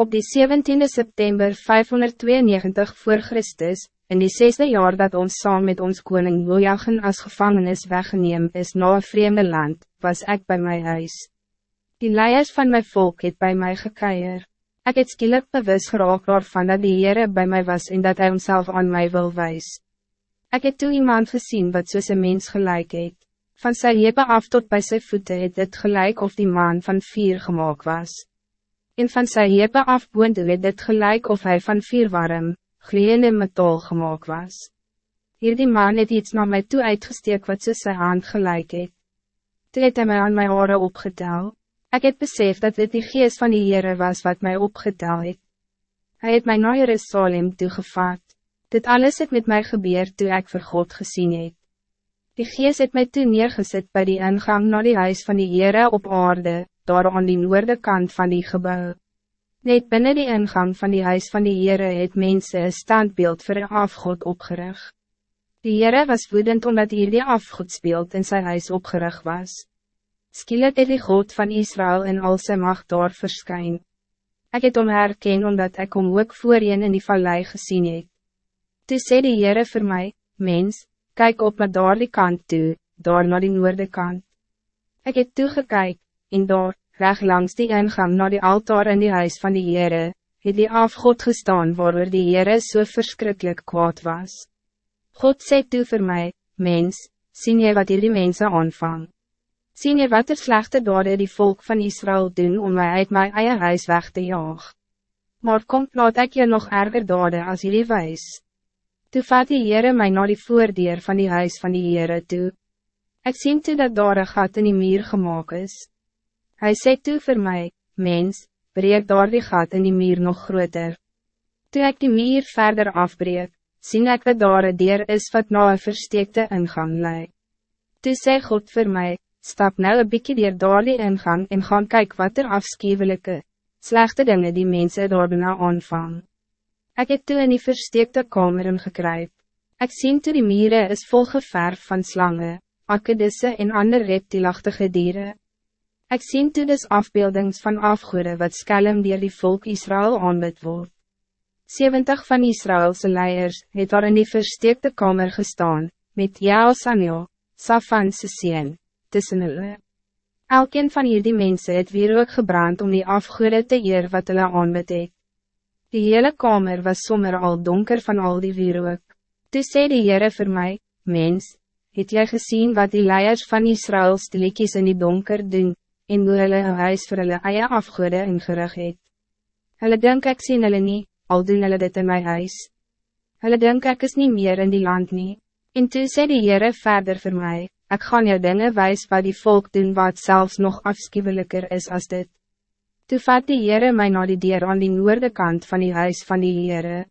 Op die 17 september 592 voor Christus, in die zesde jaar dat ons saam met ons koning Jojagen als gevangenis weggeneem is na een vreemde land, was ik bij mijn huis. Die leiers van mijn volk het bij mij gekeier. Ik het skielik bewus geraak waarvan dat die Heere bij mij was en dat hij homself aan mij wil wijs. Ik het toe iemand gezien wat soos een mens gelijk het. Van sy hepe af tot bij zijn voeten het het gelijk of die man van vier gemaakt was. En van sy hepe af boonde het het gelijk of hij van vier warm, gloeiende metaal gemaakt was. Hier die man het iets naar mij toe uitgesteek wat ze sy hand gelijk het. Toe het hy my aan my hare opgetel. Ik het besef dat dit die geest van die Heere was wat mij opgetel het. Hij het my na Jerusalem toegevaat. Dit alles het met mij gebeurd toen ik voor God gezien het. Die geest het mij toen neergezet bij die ingang naar die huis van die Heere op aarde, daar aan die noorde kant van die gebouw. Net binnen die ingang van die huis van die Heere het mense een standbeeld voor een afgod opgerig. Die Heere was woedend omdat hier die afgodsbeeld in zijn huis opgerig was. Skielik het die God van Israël in al zijn macht daar verskyn. Ek het om herken omdat ik om ook voorheen in die vallei gezien het. Toe sê die Heere vir my, mens, kijk op met daar die kant toe, daar naar die noorde kant. Ek het toegekyk, en daar, reg langs die ingang naar die altaar in die huis van die Heere, het die afgod gestaan waarover die Heere so verschrikkelijk kwaad was. God sê toe vir my, mens, sien jy wat hierdie mense aanvang? Sien jy wat er slechte dade die volk van Israël doen om mij uit my eie huis weg te jaag? Maar kom, laat ek je nog erger dade as hierdie wijs. Toe vat die Heere my na die voordeur van die huis van die Heere toe. Ik zie toe dat daar een gat in die muur gemaakt is. Hij zei toe voor mij, mens, breek daar die gat in die muur nog groter. Toen ik die muur verder afbreek, zie ik dat daar een dier is wat na een versteekte ingang lei. Toe zei God voor mij, stap nou een bykie dier daar die ingang en gaan kyk wat er afschuwelijke, slechte dingen die mensen daar bijna aanvang. Ik heb toe in die versteekte kamer ingekryp. Ik zie toe die mieren is vol geverf van slangen, akkedisse en ander reptielachtige dieren. Ik zie toe dus afbeeldings van afgoede wat skelm dier die volk Israël aanbid word. 70 van Israëlse leiers het daar in die versteekte kamer gestaan, met Jaal Sanjo, Safan Sissien, tussen hulle. Elkeen van hierdie mense het weer ook gebrand om die afgoede te eer wat hulle aanbid het. Die hele kamer was sommer al donker van al die wierook. Toe sê die Heere vir my, mens, het jy gezien wat die leiers van Israël stiliekies in die donker doen, en hoe hulle een huis vir hulle eie afgoede ingerig het. Hulle denk ek sien hulle nie, al doen hulle dit in my huis. Hulle denk ek is niet meer in die land nie. En toe sê die Heere verder voor mij, ik gaan jou dingen wijs wat die volk doen wat zelfs nog afschuwelijker is als dit. Toe vat die Heere my na die dier aan die noorde kant van die huis van die Heere.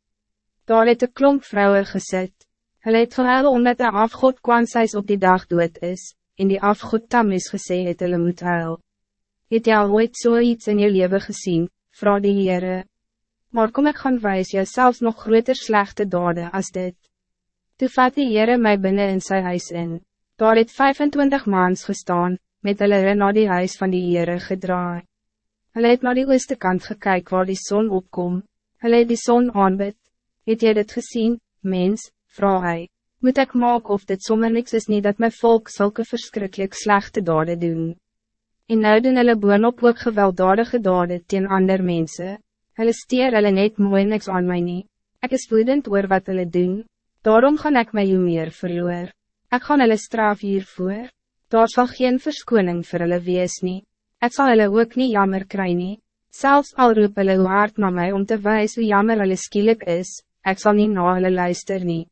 Daar het een klomp vrouwen gezet. Hulle het gehuil omdat de afgod kwansijs op die dag dood is, en die afgod Tamis gesê het hulle moet huil. Het jy al ooit so iets in je leven gezien, vrouw die Heere? Maar kom ik gaan wijs jou zelfs nog groter slechte dade als dit. Toe vat die Heere my binnen in sy huis in. Daar het 25 maans gestaan, met hulle na die huis van die Heere gedraai. Hulle het na die ooste kant gekyk waar die zon opkom. Hulle het die zon aanbid. Het jy dit gezien, mens, vrouw hy? Moet ik maak of dit sommer niks is niet dat mijn volk zulke verschrikkelijk slechte dade doen? En nou doen hulle boonop ook gewelddadige dade teen ander mense. Hulle steer hulle net mooi niks aan my nie. Ek is woedend oor wat hulle doen. Daarom gaan ik my jou meer verloor. Ek gaan hulle straf hiervoor. Daar sal geen verskoning vir hulle wees nie. Ek sal hulle ook nie jammer kry nie. Selfs al roep hulle hard na my om te wijzen hoe jammer hulle skielik is, ek sal nie na hulle luister nie.